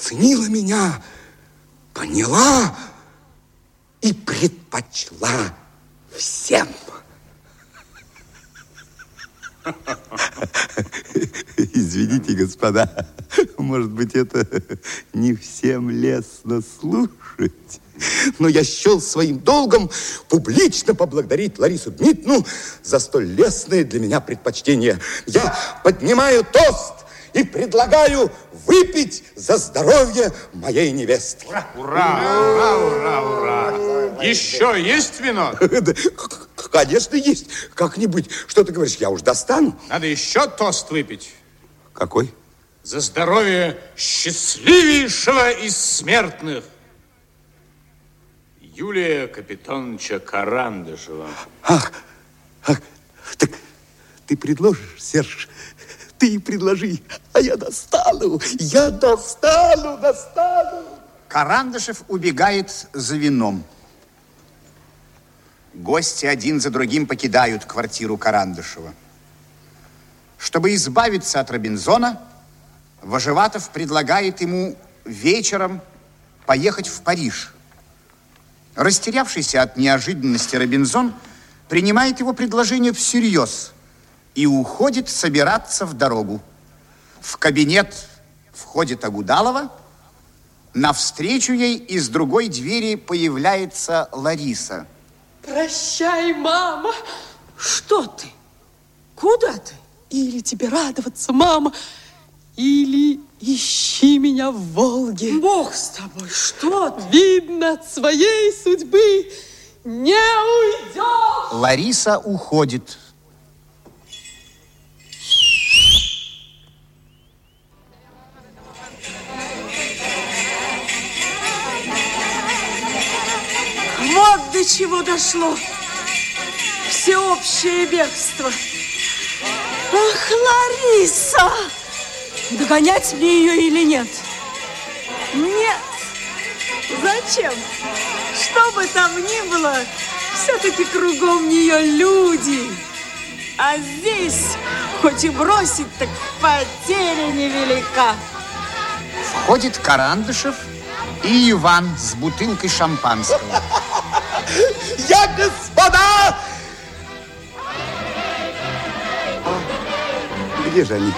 оценила меня, поняла и предпочла всем. Извините, господа, может быть, это не всем лестно слушать. Но я счел своим долгом публично поблагодарить Ларису Дмитриевну за столь лестное для меня предпочтение. Я поднимаю тост и предлагаю выпить за здоровье моей невесты. Ура, ура, ура, ура, ура. Еще есть вино? Конечно, есть. Как-нибудь. Что ты говоришь, я уж достану. Надо еще тост выпить. Какой? За здоровье счастливейшего из смертных. Юлия Капитоновича Карандышева. Ах, ах, так ты предложишь, Серж? Ты предложи, а я достану, я достану, достану. Карандышев убегает за вином. Гости один за другим покидают квартиру Карандышева. Чтобы избавиться от Робинзона, Вожеватов предлагает ему вечером поехать в Париж. Растерявшийся от неожиданности Робинзон принимает его предложение всерьез и уходит собираться в дорогу. В кабинет входит Агудалова. Навстречу ей из другой двери появляется Лариса. Прощай, мама. Что ты? Куда ты? Или тебе радоваться, мама, или ищи меня в Волге. Бог с тобой, что ты? Видно, от своей судьбы не уйдешь. Лариса уходит. Вот до чего дошло. Всеобщее бегство. Ах, Лариса! Догонять мне ее или нет? Нет. Зачем? Что бы там ни было, все-таки кругом нее люди. А здесь, хоть и бросить, так потеря невелика. Входит Карандышев и Иван с бутылкой шампанского. Я, господа! А где же они?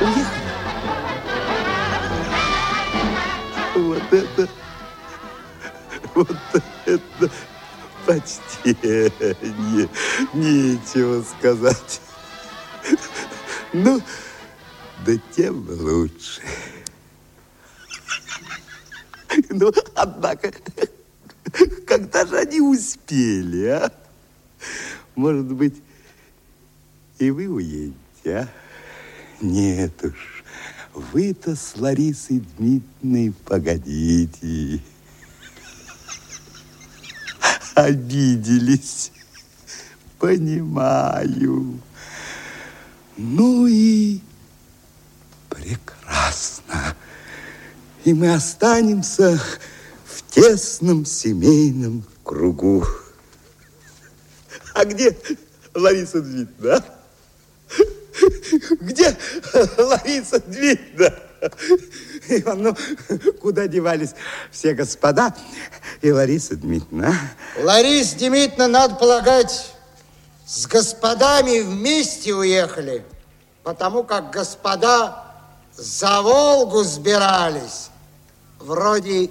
Уехали. Вот это, вот это почтение. Нечего сказать. Ну, да тем лучше. Ну, однако, когда же они успели, а? Может быть, и вы уедете, а? Нет уж, вы-то с Ларисой Дмитриевной погодите. Обиделись. Понимаю. Ну и прекрасно. И мы останемся в тесном семейном кругу. А где Лариса Дмитриевна? а? Где Лариса Дмитриевна? Иван, ну, куда девались все господа и Лариса Дмитриевна? а? Лариса Дмитриевна, надо полагать, с господами вместе уехали, потому как господа за Волгу сбирались. Вроде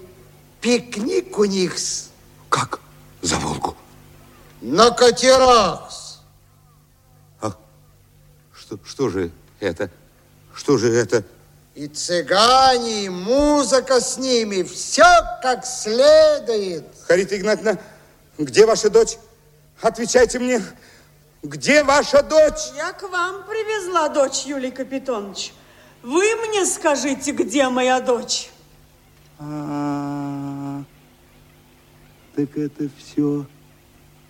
пикник у них -с. Как за Волгу? на катерах. -с. Что, что же это? Что же это? И цыгане, и музыка с ними, все как следует. Харита Игнатьевна, где ваша дочь? Отвечайте мне, где ваша дочь? Я к вам привезла дочь, Юлий Капитонович. Вы мне скажите, где моя дочь? А, так это все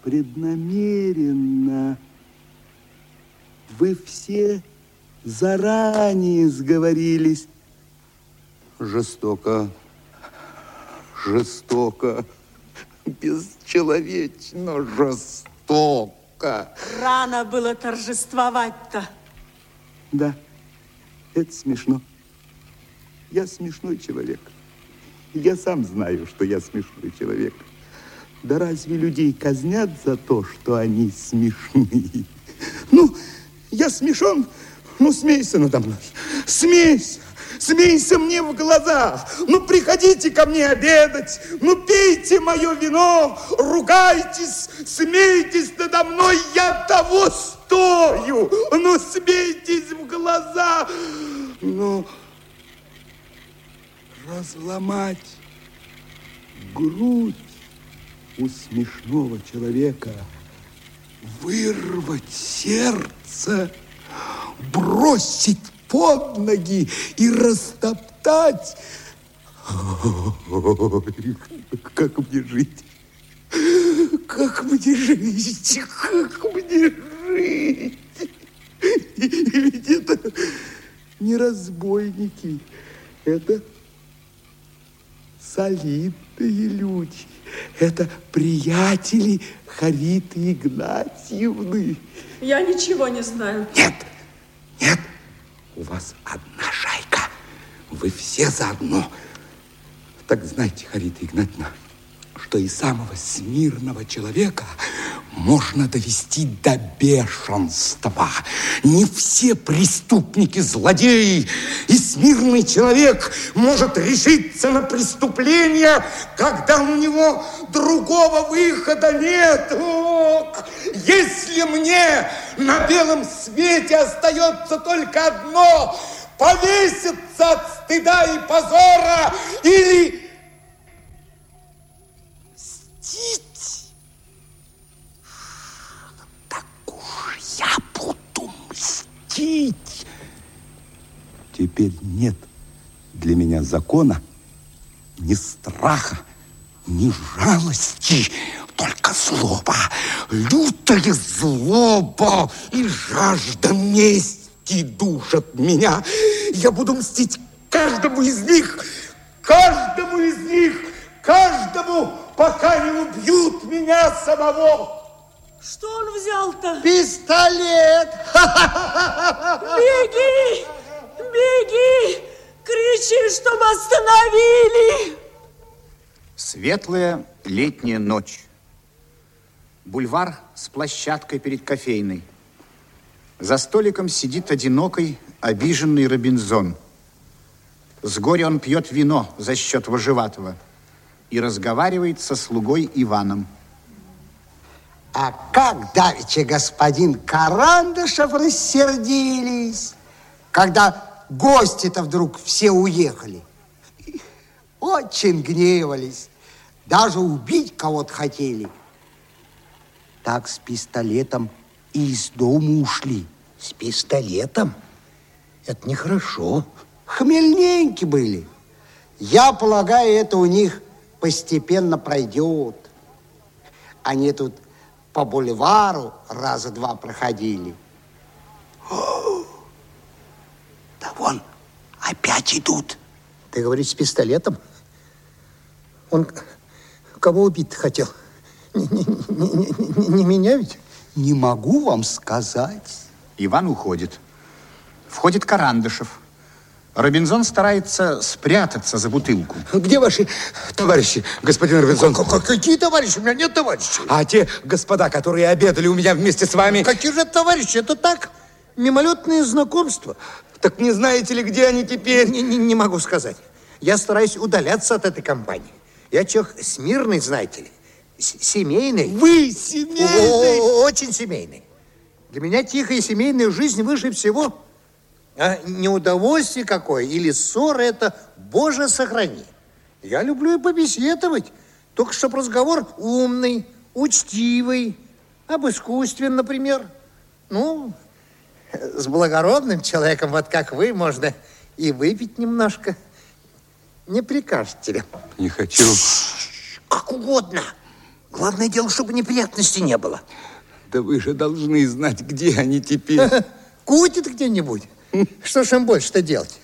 преднамеренно. Вы все заранее сговорились. Жестоко, жестоко, бесчеловечно жестоко. Рано было торжествовать-то. Да, Это смешно. Я смешной человек. Я сам знаю, что я смешной человек. Да разве людей казнят за то, что они смешные? Ну, я смешон, ну смейся надо мной, смейся. Смейся мне в глаза. Ну, приходите ко мне обедать. Ну, пейте мое вино. Ругайтесь, смейтесь надо мной. Я того стою. Ну, смейтесь в глаза. Ну, разломать грудь у смешного человека, вырвать сердце, бросить под ноги и растоптать. Как мне жить? Как мне жить? Как мне жить? И ведь это не разбойники, это солидные люди. Это приятели Хариты Игнатьевны. Я ничего не знаю. Нет, нет, у вас одна шайка. Вы все заодно. Так знайте, Харита Игнатьевна, что и самого смирного человека можно довести до бешенства. Не все преступники злодеи, и смирный человек может решиться на преступление, когда у него другого выхода нет. Ох, если мне на белом свете остается только одно повеситься от стыда и позора или мстить. Так уж я буду мстить. Теперь нет для меня закона, ни страха, ни жалости, только злоба, лютая злоба и жажда мести душат меня. Я буду мстить каждому из них, каждому из них, каждому, пока не убьют меня самого. Что он взял-то? Пистолет! Беги! Беги! Кричи, чтобы остановили! Светлая летняя ночь. Бульвар с площадкой перед кофейной. За столиком сидит одинокий, обиженный Робинзон. С горя он пьет вино за счет вожеватого и разговаривает со слугой Иваном. А как давеча господин Карандышев рассердились, когда гости-то вдруг все уехали. Очень гневались, даже убить кого-то хотели. Так с пистолетом и из дома ушли. С пистолетом? Это нехорошо. Хмельненьки были. Я полагаю, это у них постепенно пройдет. Они тут по бульвару раза два проходили. Да вон, опять идут. Ты говоришь, с пистолетом? Он кого убить хотел? Не, не, не, не, не меня ведь? Не могу вам сказать. Иван уходит. Входит Карандышев. Робинзон старается спрятаться за бутылку. Где ваши товарищи, господин Робинсон? Какие товарищи? У меня нет товарищей. А те господа, которые обедали у меня вместе с вами, Какие же товарищи? Это так, мимолетные знакомства. так не знаете ли, где они теперь? Не, не, не могу сказать. Я стараюсь удаляться от этой компании. Я человек смирный, знаете ли. С- семейный. Вы семейный! О, очень семейный. Для меня тихая семейная жизнь выше всего. А неудовольствие какое или ссора это, Боже, сохрани. Я люблю и побеседовать, только чтоб разговор умный, учтивый, об искусстве, например. Ну, с благородным человеком, вот как вы, можно и выпить немножко. Не прикажете ли? Не хочу. Как угодно. Главное дело, чтобы неприятностей не было. Да вы же должны знать, где они теперь. Кутит где-нибудь. Что ж им больше-то делать?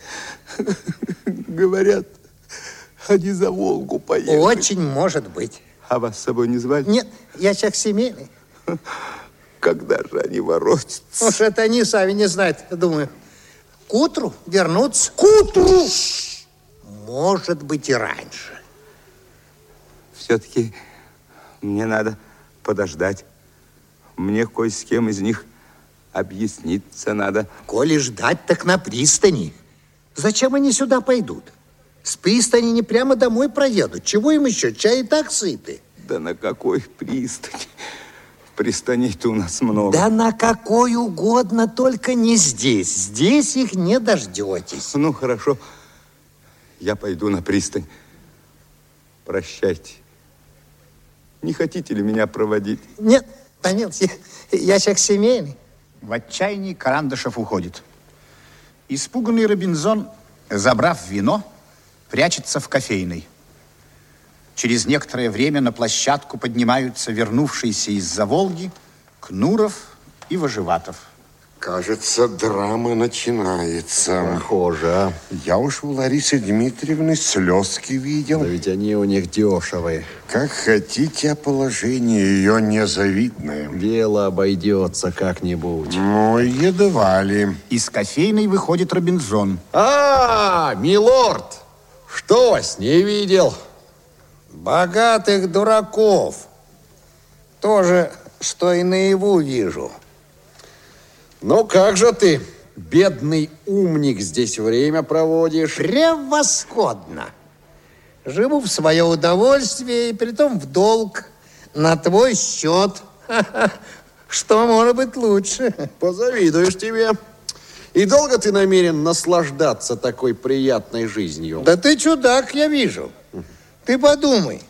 Говорят, они за Волгу поехали. Очень может быть. А вас с собой не звали? Нет, я человек семейный. Когда же они воротятся? Уж это они сами не знают, думаю. К утру вернуться. К утру! Может быть, и раньше. Все-таки мне надо подождать. Мне кое с кем из них объясниться надо. Коли ждать, так на пристани. Зачем они сюда пойдут? С пристани не прямо домой проедут. Чего им еще? Чай и так сыты. Да на какой пристань? Пристаней-то у нас много. Да на какой угодно, только не здесь. Здесь их не дождетесь. Ну, хорошо. Я пойду на пристань. Прощайте. Не хотите ли меня проводить? Нет, да нет, я, я человек семейный. В отчаянии Карандашев уходит. Испуганный Робинзон, забрав вино, прячется в кофейной. Через некоторое время на площадку поднимаются вернувшиеся из-за Волги Кнуров и Вожеватов. Кажется, драма начинается. Похоже, а? Я уж у Ларисы Дмитриевны слезки видел. Да ведь они у них дешевые. Как хотите, а положение ее незавидное. Дело обойдется как-нибудь. Ну, едва ли. Из кофейной выходит Робинзон. А, милорд! Что вас не видел? Богатых дураков. Тоже, что и наяву вижу. Ну как же ты, бедный умник, здесь время проводишь? Превосходно. Живу в свое удовольствие и притом в долг. На твой счет. Что может быть лучше? Позавидуешь тебе. И долго ты намерен наслаждаться такой приятной жизнью? Да ты чудак, я вижу. Ты подумай,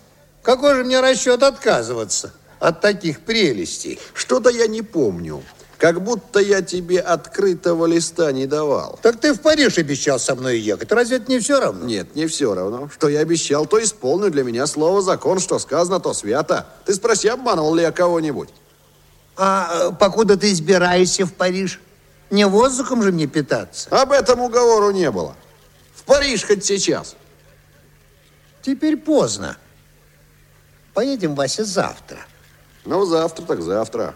какой же мне расчет отказываться от таких прелестей? Что-то я не помню. Как будто я тебе открытого листа не давал. Так ты в Париж обещал со мной ехать. Разве это не все равно? Нет, не все равно. Что я обещал, то исполню. Для меня слово закон, что сказано, то свято. Ты спроси, обманывал ли я кого-нибудь? А э, покуда ты избираешься в Париж, не воздухом же мне питаться? Об этом уговору не было. В Париж хоть сейчас. Теперь поздно. Поедем, Вася, завтра. Ну, завтра так завтра.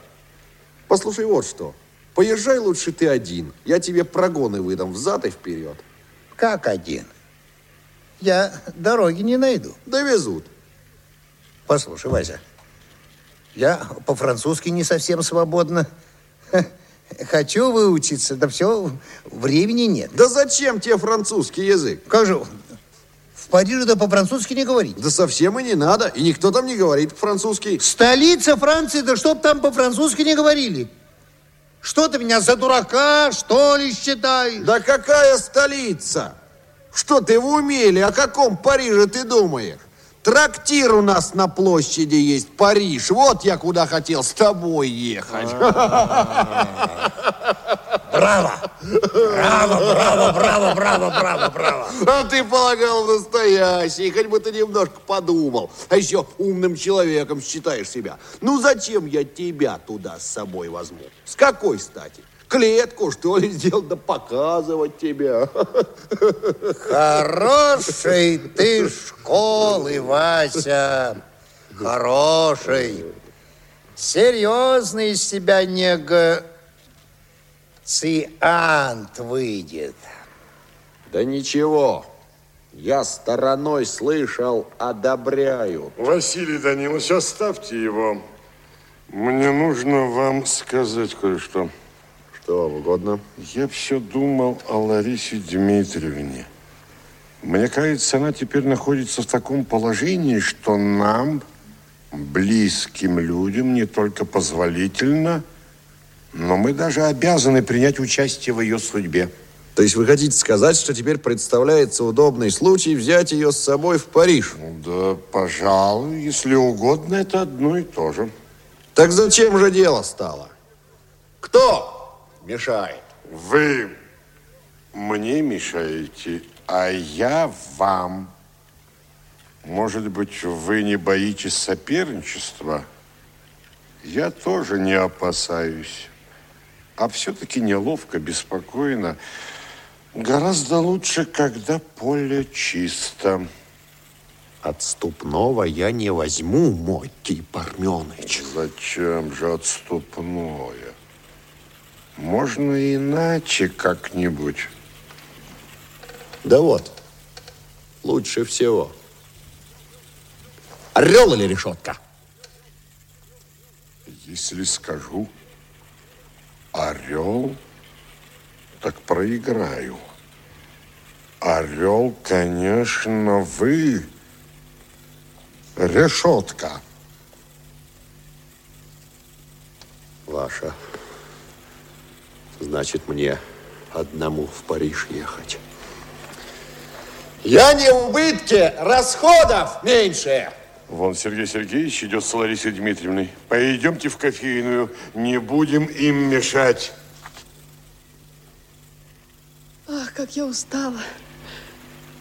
Послушай, вот что. Поезжай лучше ты один. Я тебе прогоны выдам взад и вперед. Как один? Я дороги не найду. Довезут. Послушай, Вася, я по-французски не совсем свободно. Хочу выучиться, да все, времени нет. Да зачем тебе французский язык? Как же, в Париже да по-французски не говорить. Да совсем и не надо, и никто там не говорит по-французски. Столица Франции, да чтоб там по-французски не говорили. Что ты меня за дурака, что ли, считаешь? Да какая столица? Что ты в уме или о каком Париже ты думаешь? Трактир у нас на площади есть, Париж. Вот я куда хотел с тобой ехать. Браво! Браво, браво, браво, браво, браво, браво. А ты полагал настоящий, хоть бы ты немножко подумал. А еще умным человеком считаешь себя. Ну зачем я тебя туда с собой возьму? С какой стати? Клетку, что ли, сделать, да показывать тебя. Хороший ты школы, Вася. Хороший. Серьезный из тебя нега циант выйдет. Да ничего, я стороной слышал, одобряю. Василий Данилович, оставьте его. Мне нужно вам сказать кое-что. Что вам угодно? Я все думал о Ларисе Дмитриевне. Мне кажется, она теперь находится в таком положении, что нам, близким людям, не только позволительно, но мы даже обязаны принять участие в ее судьбе. То есть вы хотите сказать, что теперь представляется удобный случай взять ее с собой в Париж? Да, пожалуй, если угодно, это одно и то же. Так зачем же дело стало? Кто мешает? Вы мне мешаете, а я вам. Может быть, вы не боитесь соперничества? Я тоже не опасаюсь. А все-таки неловко, беспокойно. Гораздо лучше, когда поле чисто. Отступного я не возьму, Мотти Парменыч. Зачем же отступное? Можно иначе как-нибудь. Да вот, лучше всего. Орел или решетка? Если скажу орел, так проиграю. Орел, конечно, вы. Решетка. Ваша. Значит, мне одному в Париж ехать. Я не в убытке, расходов меньше. Вон Сергей Сергеевич идет с Ларисой Дмитриевной. Пойдемте в кофейную, не будем им мешать. Ах, как я устала.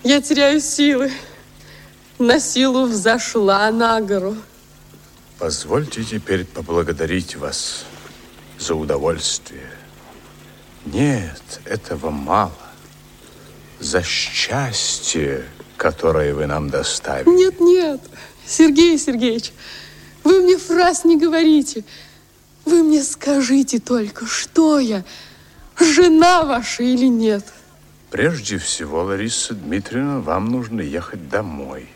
Я теряю силы. На силу взошла на гору. Позвольте теперь поблагодарить вас за удовольствие. Нет, этого мало. За счастье, которое вы нам доставили. Нет, нет, Сергей Сергеевич, вы мне фраз не говорите. Вы мне скажите только, что я, жена ваша или нет? Прежде всего, Лариса Дмитриевна, вам нужно ехать домой.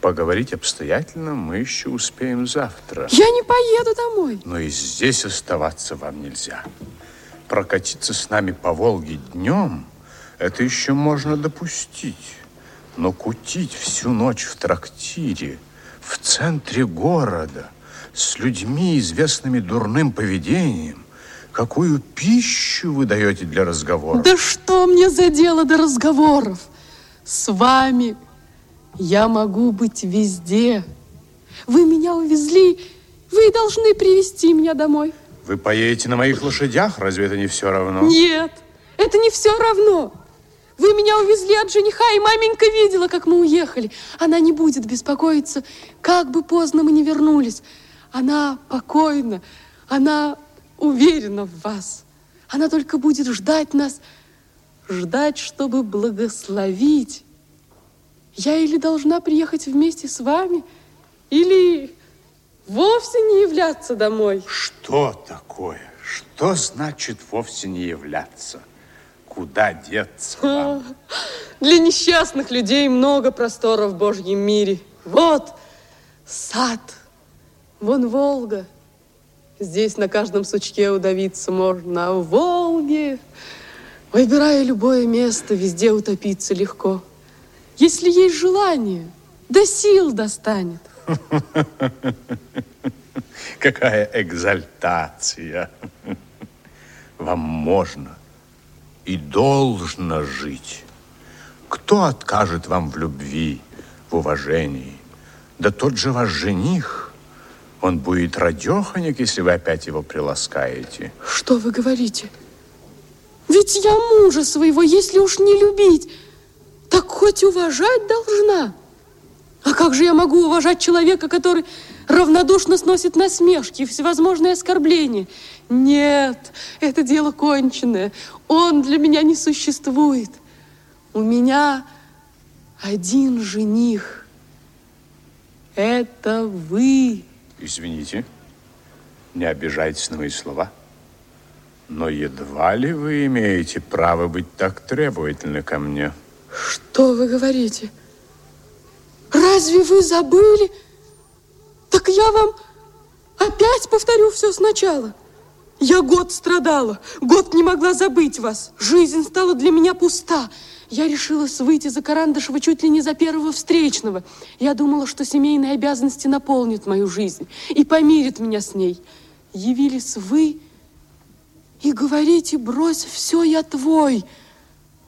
Поговорить обстоятельно мы еще успеем завтра. Я не поеду домой. Но и здесь оставаться вам нельзя. Прокатиться с нами по Волге днем, это еще можно допустить. Но кутить всю ночь в трактире, в центре города, с людьми, известными дурным поведением, какую пищу вы даете для разговора? Да что мне за дело до разговоров? С вами я могу быть везде. Вы меня увезли, вы должны привести меня домой. Вы поедете на моих лошадях? Разве это не все равно? Нет, это не все равно. Вы меня увезли от жениха, и маменька видела, как мы уехали. Она не будет беспокоиться, как бы поздно мы не вернулись. Она покойна, она уверена в вас. Она только будет ждать нас, ждать, чтобы благословить. Я или должна приехать вместе с вами, или вовсе не являться домой. Что такое? Что значит вовсе не являться? Куда деться вам? Для несчастных людей много простора в Божьем мире. Вот сад, вон Волга. Здесь на каждом сучке удавиться можно, а в Волге, выбирая любое место, везде утопиться легко. Если есть желание, до сил достанет. Какая экзальтация. Вам можно и должно жить. Кто откажет вам в любви, в уважении? Да тот же ваш жених, он будет радеханик, если вы опять его приласкаете. Что вы говорите? Ведь я мужа своего, если уж не любить, так хоть уважать должна. А как же я могу уважать человека, который равнодушно сносит насмешки и всевозможные оскорбления? Нет, это дело конченое. Он для меня не существует. У меня один жених. Это вы. Извините, не обижайтесь на мои слова. Но едва ли вы имеете право быть так требовательны ко мне. Что вы говорите? Разве вы забыли? Так я вам опять повторю все сначала. Я год страдала, год не могла забыть вас. Жизнь стала для меня пуста. Я решилась выйти за Карандашева чуть ли не за первого встречного. Я думала, что семейные обязанности наполнят мою жизнь и помирят меня с ней. Явились вы и говорите, брось все, я твой.